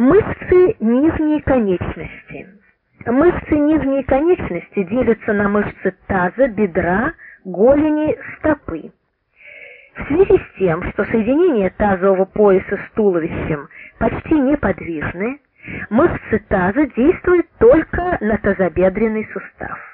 Мышцы нижней конечности. Мышцы нижней конечности делятся на мышцы таза, бедра, голени, стопы. В связи с тем, что соединение тазового пояса с туловищем почти неподвижны, мышцы таза действуют только на тазобедренный сустав.